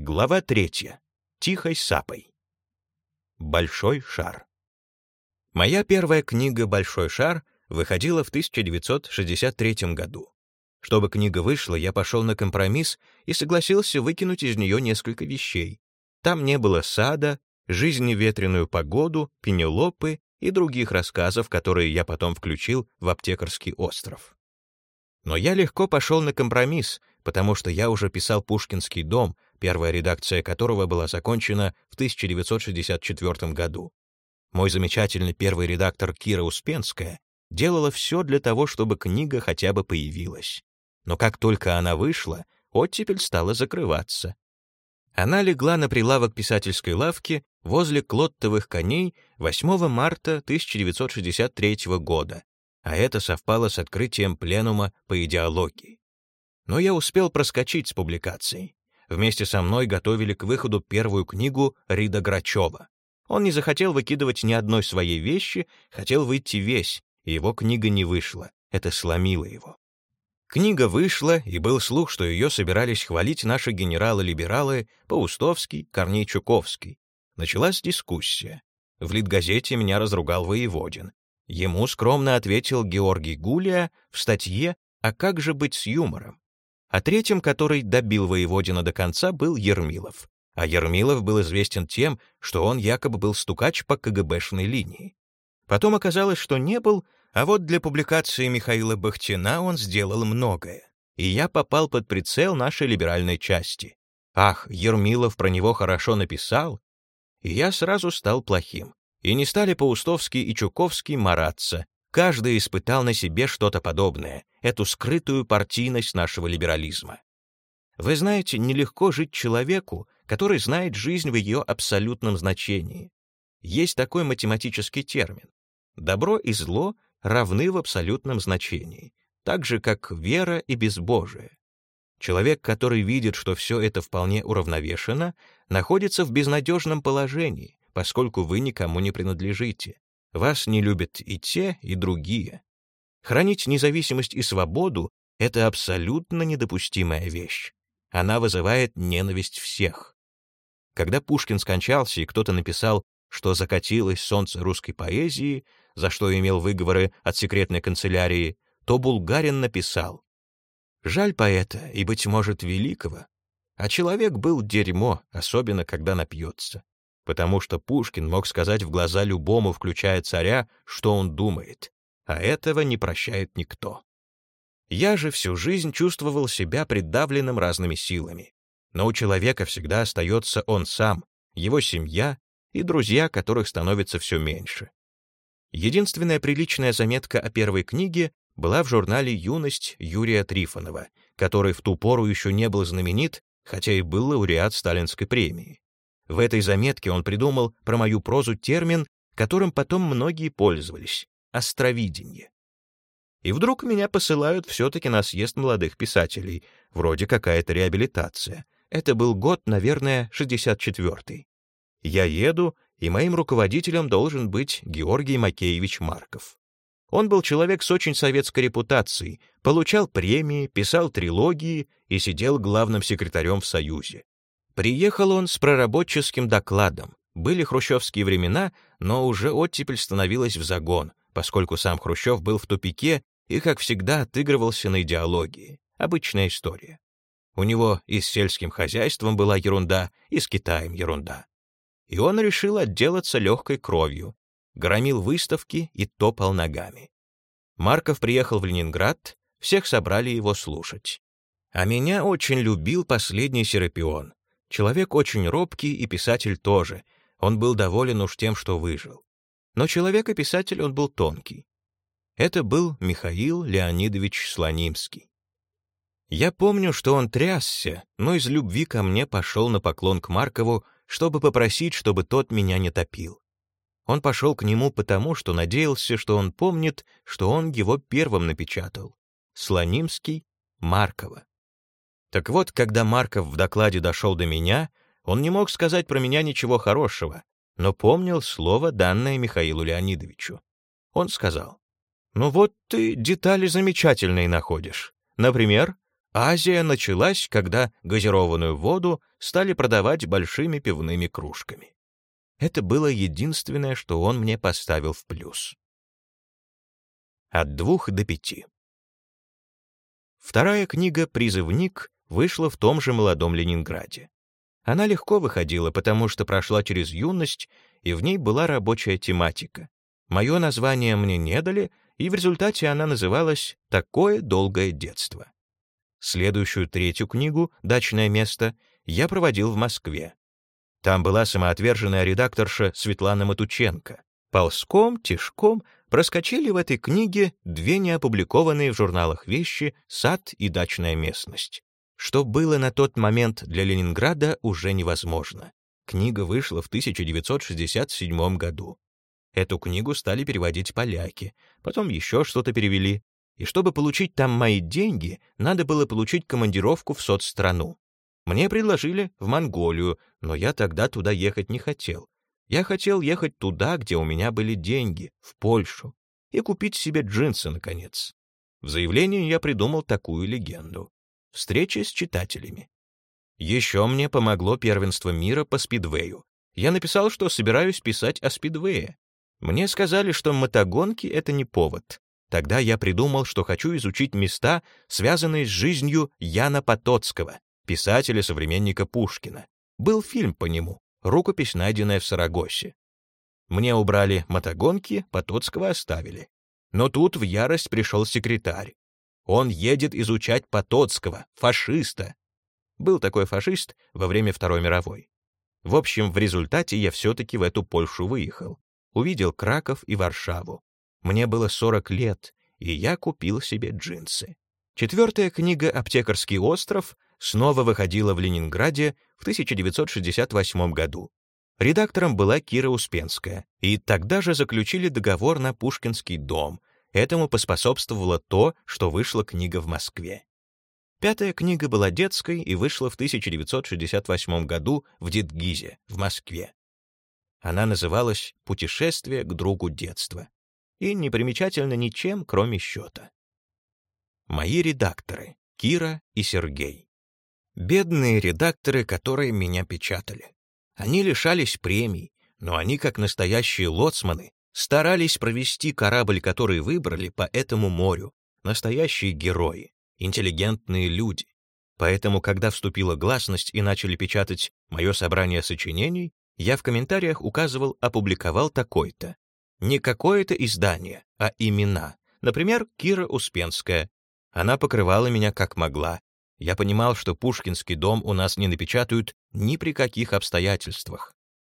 Глава третья. Тихой сапой. Большой шар. Моя первая книга «Большой шар» выходила в 1963 году. Чтобы книга вышла, я пошел на компромисс и согласился выкинуть из нее несколько вещей. Там не было сада, жизни ветреную погоду, пенелопы и других рассказов, которые я потом включил в аптекарский остров. Но я легко пошел на компромисс, потому что я уже писал «Пушкинский дом», первая редакция которого была закончена в 1964 году. Мой замечательный первый редактор Кира Успенская делала все для того, чтобы книга хотя бы появилась. Но как только она вышла, оттепель стала закрываться. Она легла на прилавок писательской лавки возле клоттовых коней 8 марта 1963 года, а это совпало с открытием пленума по идеологии. Но я успел проскочить с публикацией. Вместе со мной готовили к выходу первую книгу Рида Грачева. Он не захотел выкидывать ни одной своей вещи, хотел выйти весь, и его книга не вышла. Это сломило его. Книга вышла, и был слух, что ее собирались хвалить наши генералы-либералы Паустовский, Корней Чуковский. Началась дискуссия. В Литгазете меня разругал Воеводин. Ему скромно ответил Георгий Гулия в статье «А как же быть с юмором?». А третьим, который добил Воеводина до конца, был Ермилов. А Ермилов был известен тем, что он якобы был стукач по КГБшной линии. Потом оказалось, что не был, а вот для публикации Михаила Бахтина он сделал многое. И я попал под прицел нашей либеральной части. Ах, Ермилов про него хорошо написал. И я сразу стал плохим. И не стали Паустовский и Чуковский мараться. Каждый испытал на себе что-то подобное, эту скрытую партийность нашего либерализма. Вы знаете, нелегко жить человеку, который знает жизнь в ее абсолютном значении. Есть такой математический термин. Добро и зло равны в абсолютном значении, так же, как вера и безбожие. Человек, который видит, что все это вполне уравновешено, находится в безнадежном положении, поскольку вы никому не принадлежите. Вас не любят и те, и другие. Хранить независимость и свободу — это абсолютно недопустимая вещь. Она вызывает ненависть всех. Когда Пушкин скончался, и кто-то написал, что закатилось солнце русской поэзии, за что имел выговоры от секретной канцелярии, то Булгарин написал «Жаль поэта и, быть может, великого, а человек был дерьмо, особенно когда напьется, потому что Пушкин мог сказать в глаза любому, включая царя, что он думает, а этого не прощает никто. Я же всю жизнь чувствовал себя придавленным разными силами. Но у человека всегда остается он сам, его семья и друзья, которых становится все меньше. Единственная приличная заметка о первой книге была в журнале «Юность» Юрия Трифонова, который в ту пору еще не был знаменит, хотя и был лауреат Сталинской премии. В этой заметке он придумал про мою прозу термин, которым потом многие пользовались — островидение. И вдруг меня посылают все-таки на съезд молодых писателей, вроде какая-то реабилитация. Это был год, наверное, 64-й. Я еду и моим руководителем должен быть Георгий Макеевич Марков. Он был человек с очень советской репутацией, получал премии, писал трилогии и сидел главным секретарем в Союзе. Приехал он с проработческим докладом. Были хрущевские времена, но уже оттепель становилась в загон, поскольку сам Хрущев был в тупике и, как всегда, отыгрывался на идеологии. Обычная история. У него и с сельским хозяйством была ерунда, и с Китаем ерунда и он решил отделаться легкой кровью, громил выставки и топал ногами. Марков приехал в Ленинград, всех собрали его слушать. А меня очень любил последний Серапион. Человек очень робкий и писатель тоже. Он был доволен уж тем, что выжил. Но человек и писатель он был тонкий. Это был Михаил Леонидович Слонимский. Я помню, что он трясся, но из любви ко мне пошел на поклон к Маркову чтобы попросить, чтобы тот меня не топил. Он пошел к нему потому, что надеялся, что он помнит, что он его первым напечатал. Слонимский, Маркова. Так вот, когда Марков в докладе дошел до меня, он не мог сказать про меня ничего хорошего, но помнил слово, данное Михаилу Леонидовичу. Он сказал, «Ну вот ты детали замечательные находишь. Например, Азия началась, когда газированную воду стали продавать большими пивными кружками. Это было единственное, что он мне поставил в плюс. От двух до пяти. Вторая книга «Призывник» вышла в том же молодом Ленинграде. Она легко выходила, потому что прошла через юность, и в ней была рабочая тематика. Мое название мне не дали, и в результате она называлась «Такое долгое детство». Следующую третью книгу «Дачное место» я проводил в Москве. Там была самоотверженная редакторша Светлана Матученко. Ползком, тишком проскочили в этой книге две неопубликованные в журналах вещи «Сад» и «Дачная местность». Что было на тот момент для Ленинграда уже невозможно. Книга вышла в 1967 году. Эту книгу стали переводить поляки, потом еще что-то перевели. И чтобы получить там мои деньги, надо было получить командировку в соцстрану. Мне предложили в Монголию, но я тогда туда ехать не хотел. Я хотел ехать туда, где у меня были деньги, в Польшу, и купить себе джинсы, наконец. В заявлении я придумал такую легенду. Встреча с читателями. Еще мне помогло первенство мира по спидвею. Я написал, что собираюсь писать о спидвее. Мне сказали, что мотогонки — это не повод. Тогда я придумал, что хочу изучить места, связанные с жизнью Яна Потоцкого, писателя-современника Пушкина. Был фильм по нему, рукопись, найденная в Сарагосе. Мне убрали мотогонки, Потоцкого оставили. Но тут в ярость пришел секретарь. Он едет изучать Потоцкого, фашиста. Был такой фашист во время Второй мировой. В общем, в результате я все-таки в эту Польшу выехал. Увидел Краков и Варшаву. Мне было 40 лет, и я купил себе джинсы. Четвертая книга «Аптекарский остров» снова выходила в Ленинграде в 1968 году. Редактором была Кира Успенская, и тогда же заключили договор на Пушкинский дом. Этому поспособствовало то, что вышла книга в Москве. Пятая книга была детской и вышла в 1968 году в Дитгизе, в Москве. Она называлась «Путешествие к другу детства» и не примечательна ничем, кроме счета. Мои редакторы — Кира и Сергей. Бедные редакторы, которые меня печатали. Они лишались премий, но они, как настоящие лоцманы, старались провести корабль, который выбрали, по этому морю. Настоящие герои, интеллигентные люди. Поэтому, когда вступила гласность и начали печатать мое собрание сочинений, я в комментариях указывал «опубликовал такой-то». Не какое-то издание, а имена. Например, Кира Успенская. Она покрывала меня как могла. Я понимал, что Пушкинский дом у нас не напечатают ни при каких обстоятельствах.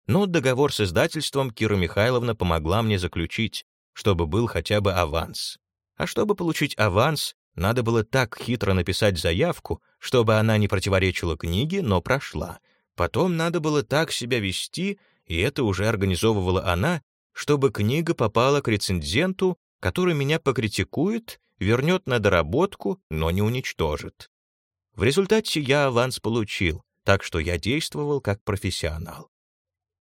Но договор с издательством Кира Михайловна помогла мне заключить, чтобы был хотя бы аванс. А чтобы получить аванс, надо было так хитро написать заявку, чтобы она не противоречила книге, но прошла. Потом надо было так себя вести, и это уже организовывала она, чтобы книга попала к рецензенту, который меня покритикует, вернет на доработку, но не уничтожит. В результате я аванс получил, так что я действовал как профессионал.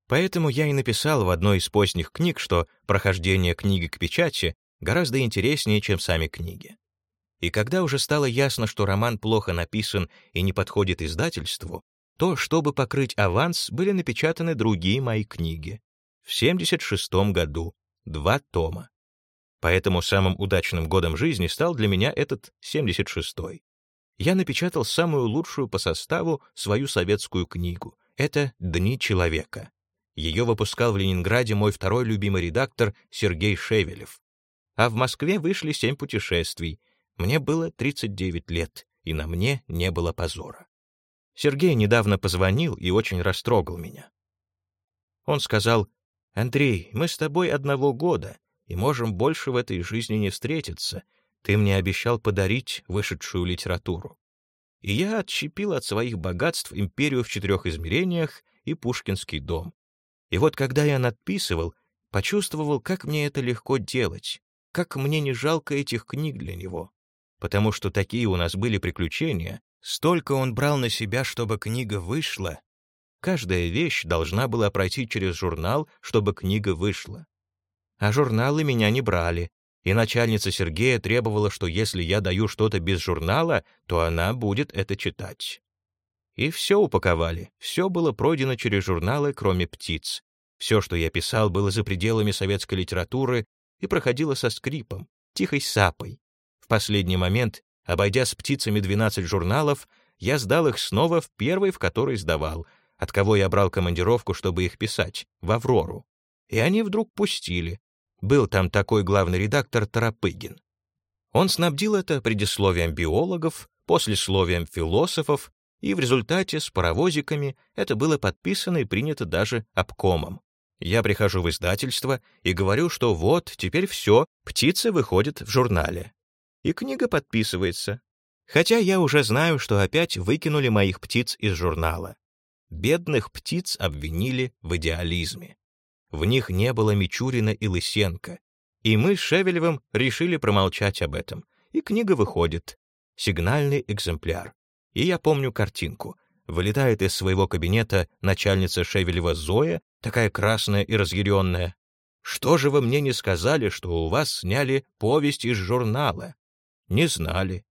Поэтому я и написал в одной из поздних книг, что прохождение книги к печати гораздо интереснее, чем сами книги. И когда уже стало ясно, что роман плохо написан и не подходит издательству, то, чтобы покрыть аванс, были напечатаны другие мои книги в 76 году, два тома. Поэтому самым удачным годом жизни стал для меня этот 76-й. Я напечатал самую лучшую по составу свою советскую книгу. Это «Дни человека». Ее выпускал в Ленинграде мой второй любимый редактор Сергей Шевелев. А в Москве вышли «Семь путешествий». Мне было 39 лет, и на мне не было позора. Сергей недавно позвонил и очень растрогал меня. Он сказал, «Андрей, мы с тобой одного года и можем больше в этой жизни не встретиться. Ты мне обещал подарить вышедшую литературу». И я отщепил от своих богатств империю в четырех измерениях и Пушкинский дом. И вот когда я надписывал, почувствовал, как мне это легко делать, как мне не жалко этих книг для него. Потому что такие у нас были приключения, столько он брал на себя, чтобы книга вышла, Каждая вещь должна была пройти через журнал, чтобы книга вышла. А журналы меня не брали, и начальница Сергея требовала, что если я даю что-то без журнала, то она будет это читать. И все упаковали, все было пройдено через журналы, кроме птиц. Все, что я писал, было за пределами советской литературы и проходило со скрипом, тихой сапой. В последний момент, обойдя с птицами 12 журналов, я сдал их снова в первый, в который сдавал, от кого я брал командировку, чтобы их писать, в «Аврору». И они вдруг пустили. Был там такой главный редактор Тарапыгин. Он снабдил это предисловием биологов, послесловием философов, и в результате с паровозиками это было подписано и принято даже обкомом. Я прихожу в издательство и говорю, что вот, теперь все, птица выходит в журнале. И книга подписывается. Хотя я уже знаю, что опять выкинули моих птиц из журнала. Бедных птиц обвинили в идеализме. В них не было Мичурина и Лысенко. И мы с Шевелевым решили промолчать об этом. И книга выходит. Сигнальный экземпляр. И я помню картинку. Вылетает из своего кабинета начальница Шевелева Зоя, такая красная и разъяренная. «Что же вы мне не сказали, что у вас сняли повесть из журнала?» «Не знали».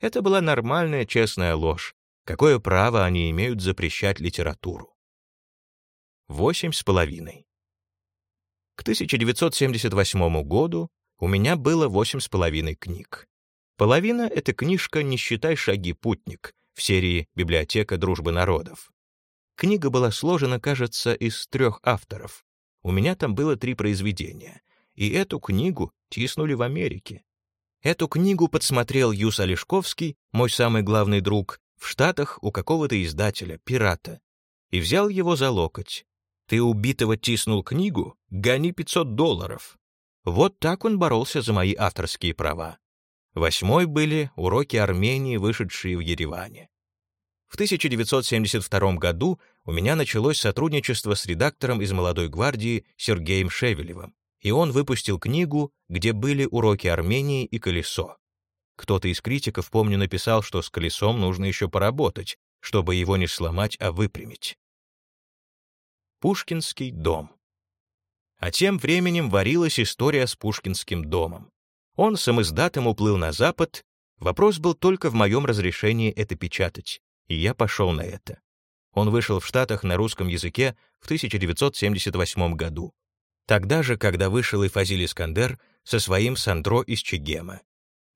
Это была нормальная честная ложь. Какое право они имеют запрещать литературу? Восемь с половиной. К 1978 году у меня было восемь с половиной книг. Половина — это книжка «Не считай шаги, путник» в серии «Библиотека дружбы народов». Книга была сложена, кажется, из трех авторов. У меня там было три произведения. И эту книгу тиснули в Америке. Эту книгу подсмотрел Юс Олешковский, мой самый главный друг, в Штатах у какого-то издателя, пирата, и взял его за локоть. Ты убитого тиснул книгу? Гони 500 долларов. Вот так он боролся за мои авторские права. Восьмой были уроки Армении, вышедшие в Ереване. В 1972 году у меня началось сотрудничество с редактором из «Молодой гвардии» Сергеем Шевелевым, и он выпустил книгу, где были уроки Армении и колесо. Кто-то из критиков, помню, написал, что с колесом нужно еще поработать, чтобы его не сломать, а выпрямить. Пушкинский дом. А тем временем варилась история с Пушкинским домом. Он самоиздатом уплыл на Запад, вопрос был только в моем разрешении это печатать, и я пошел на это. Он вышел в Штатах на русском языке в 1978 году. Тогда же, когда вышел и Фазиль Искандер со своим Сандро из Чегема.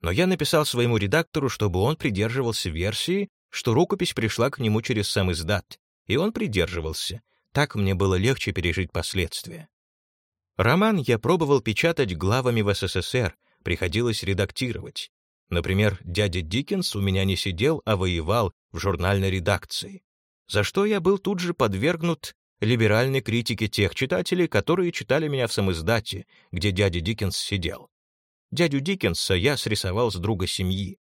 Но я написал своему редактору, чтобы он придерживался версии, что рукопись пришла к нему через сам издат, и он придерживался — так мне было легче пережить последствия. Роман я пробовал печатать главами в СССР, приходилось редактировать. Например, дядя Диккенс у меня не сидел, а воевал в журнальной редакции, за что я был тут же подвергнут либеральной критике тех читателей, которые читали меня в самоиздате, где дядя Диккенс сидел. Дядю Диккенса я срисовал с друга семьи.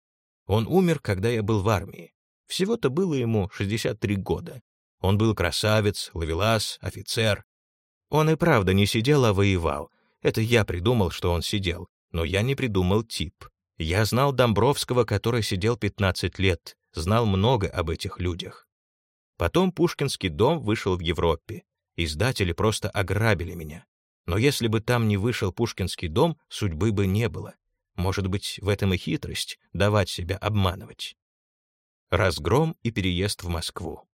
Он умер, когда я был в армии. Всего-то было ему 63 года. Он был красавец, ловелас, офицер. Он и правда не сидел, а воевал. Это я придумал, что он сидел, но я не придумал тип. Я знал Домбровского, который сидел 15 лет, знал много об этих людях. Потом Пушкинский дом вышел в Европе. Издатели просто ограбили меня. Но если бы там не вышел Пушкинский дом, судьбы бы не было. Может быть, в этом и хитрость — давать себя обманывать. Разгром и переезд в Москву.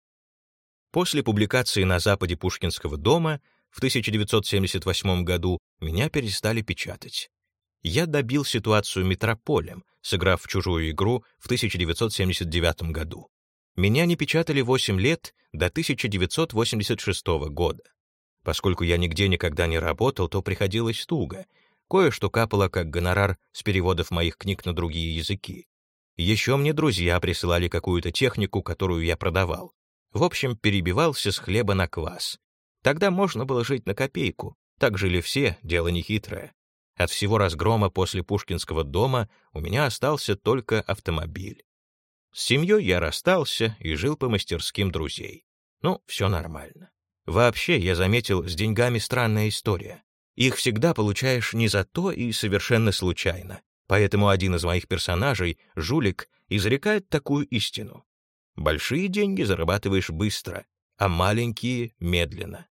После публикации на Западе Пушкинского дома в 1978 году меня перестали печатать. Я добил ситуацию метрополем, сыграв в чужую игру в 1979 году. Меня не печатали 8 лет до 1986 года. Поскольку я нигде никогда не работал, то приходилось туго. Кое-что капало как гонорар с переводов моих книг на другие языки. Еще мне друзья присылали какую-то технику, которую я продавал. В общем, перебивался с хлеба на квас. Тогда можно было жить на копейку. Так жили все, дело нехитрое. От всего разгрома после Пушкинского дома у меня остался только автомобиль. С семьей я расстался и жил по мастерским друзей. Ну, все нормально. Вообще, я заметил, с деньгами странная история. Их всегда получаешь не за то и совершенно случайно. Поэтому один из моих персонажей, жулик, изрекает такую истину. Большие деньги зарабатываешь быстро, а маленькие — медленно.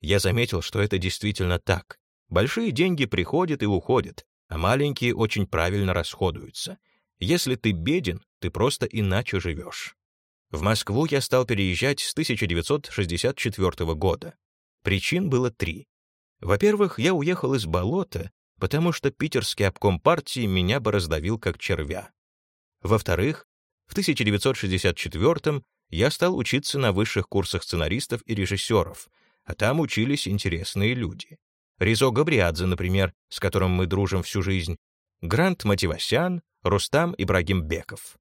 Я заметил, что это действительно так. Большие деньги приходят и уходят, а маленькие очень правильно расходуются. Если ты беден, ты просто иначе живешь. В Москву я стал переезжать с 1964 года. Причин было три. Во-первых, я уехал из болота, потому что питерский обком партии меня бы раздавил как червя. Во-вторых, в 1964 я стал учиться на высших курсах сценаристов и режиссеров, а там учились интересные люди. Ризо Габриадзе, например, с которым мы дружим всю жизнь, Грант Мативасян, Рустам Ибрагимбеков.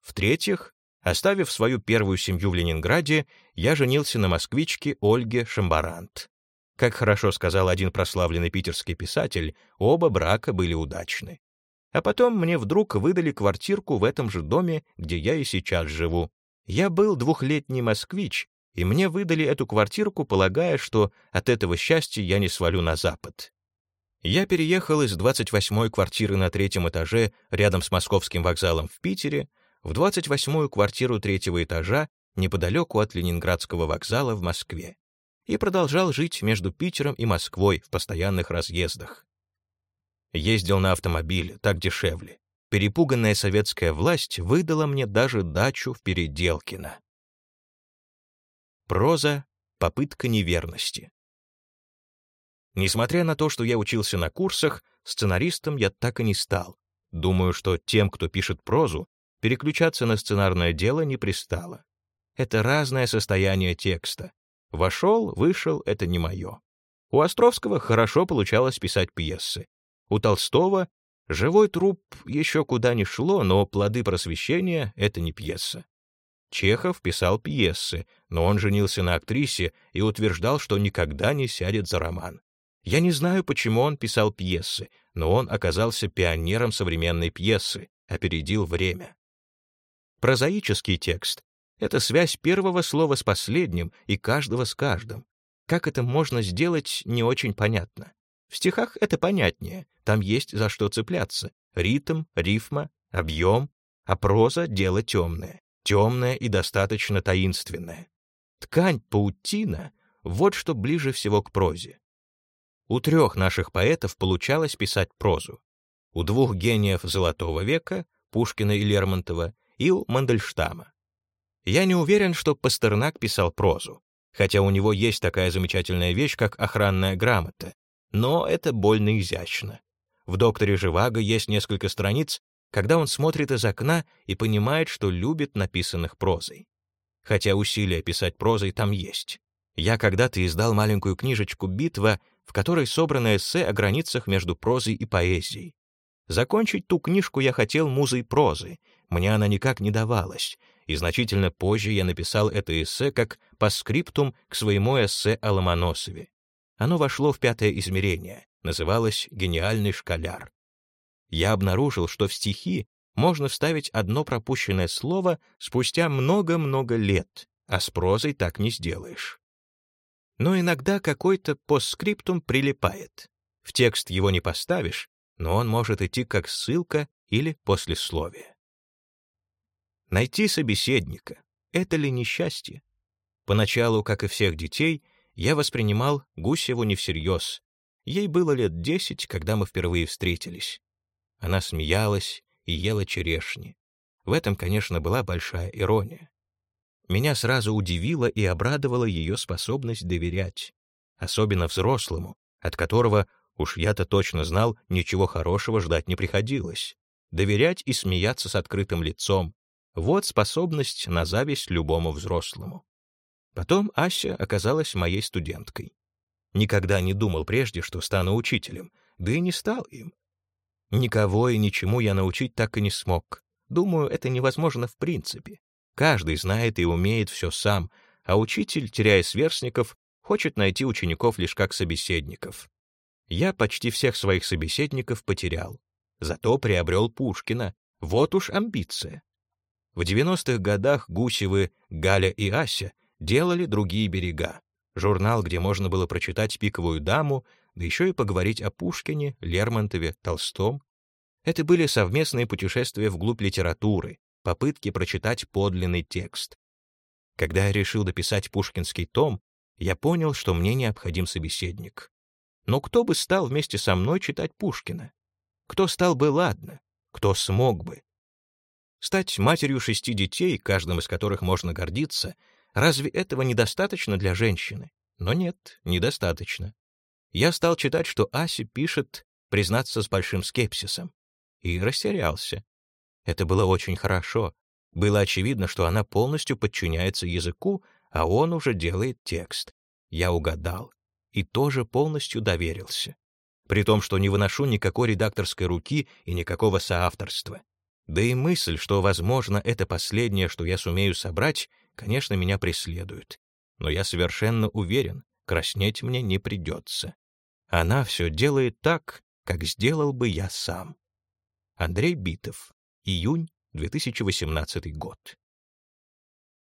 В-третьих, оставив свою первую семью в Ленинграде, я женился на москвичке Ольге Шамбарант. Как хорошо сказал один прославленный питерский писатель, оба брака были удачны. А потом мне вдруг выдали квартирку в этом же доме, где я и сейчас живу. Я был двухлетний москвич, и мне выдали эту квартирку, полагая, что от этого счастья я не свалю на запад. Я переехал из 28-й квартиры на третьем этаже рядом с Московским вокзалом в Питере в 28-ю квартиру третьего этажа неподалеку от Ленинградского вокзала в Москве и продолжал жить между Питером и Москвой в постоянных разъездах. Ездил на автомобиле, так дешевле. Перепуганная советская власть выдала мне даже дачу в Переделкино. Проза — попытка неверности. Несмотря на то, что я учился на курсах, сценаристом я так и не стал. Думаю, что тем, кто пишет прозу, переключаться на сценарное дело не пристало. Это разное состояние текста. Вошел, вышел — это не мое. У Островского хорошо получалось писать пьесы. У Толстого живой труп еще куда ни шло, но плоды просвещения — это не пьеса. Чехов писал пьесы, но он женился на актрисе и утверждал, что никогда не сядет за роман. Я не знаю, почему он писал пьесы, но он оказался пионером современной пьесы, опередил время. Прозаический текст — это связь первого слова с последним и каждого с каждым. Как это можно сделать, не очень понятно. В стихах это понятнее, там есть за что цепляться. Ритм, рифма, объем, а проза — дело темное темная и достаточно таинственная. Ткань паутина — вот что ближе всего к прозе. У трех наших поэтов получалось писать прозу. У двух гениев Золотого века, Пушкина и Лермонтова, и у Мандельштама. Я не уверен, что Пастернак писал прозу, хотя у него есть такая замечательная вещь, как охранная грамота, но это больно изящно. В «Докторе Живаго» есть несколько страниц, когда он смотрит из окна и понимает, что любит написанных прозой. Хотя усилия писать прозой там есть. Я когда-то издал маленькую книжечку «Битва», в которой собрано эссе о границах между прозой и поэзией. Закончить ту книжку я хотел музой прозы, мне она никак не давалась, и значительно позже я написал это эссе как паскриптум к своему эссе о Ломоносове. Оно вошло в пятое измерение, называлось «Гениальный школяр» я обнаружил, что в стихи можно вставить одно пропущенное слово спустя много-много лет, а с прозой так не сделаешь. Но иногда какой-то постскриптум прилипает. В текст его не поставишь, но он может идти как ссылка или послесловие. Найти собеседника — это ли несчастье? Поначалу, как и всех детей, я воспринимал Гусеву не всерьез. Ей было лет десять, когда мы впервые встретились. Она смеялась и ела черешни. В этом, конечно, была большая ирония. Меня сразу удивила и обрадовала ее способность доверять, особенно взрослому, от которого, уж я-то точно знал, ничего хорошего ждать не приходилось. Доверять и смеяться с открытым лицом — вот способность на зависть любому взрослому. Потом Ася оказалась моей студенткой. Никогда не думал прежде, что стану учителем, да и не стал им. Никого и ничему я научить так и не смог. Думаю, это невозможно в принципе. Каждый знает и умеет все сам, а учитель, теряя сверстников, хочет найти учеников лишь как собеседников. Я почти всех своих собеседников потерял. Зато приобрел Пушкина. Вот уж амбиция. В 90-х годах Гусевы, Галя и Ася делали другие берега. Журнал, где можно было прочитать «Пиковую даму», да еще и поговорить о Пушкине, Лермонтове, Толстом. Это были совместные путешествия вглубь литературы, попытки прочитать подлинный текст. Когда я решил дописать пушкинский том, я понял, что мне необходим собеседник. Но кто бы стал вместе со мной читать Пушкина? Кто стал бы, ладно, кто смог бы. Стать матерью шести детей, каждым из которых можно гордиться, разве этого недостаточно для женщины? Но нет, недостаточно. Я стал читать, что Ася пишет, признаться с большим скепсисом, и растерялся. Это было очень хорошо. Было очевидно, что она полностью подчиняется языку, а он уже делает текст. Я угадал и тоже полностью доверился. При том, что не выношу никакой редакторской руки и никакого соавторства. Да и мысль, что, возможно, это последнее, что я сумею собрать, конечно, меня преследует. Но я совершенно уверен, краснеть мне не придется. Она все делает так, как сделал бы я сам. Андрей Битов. Июнь 2018 год.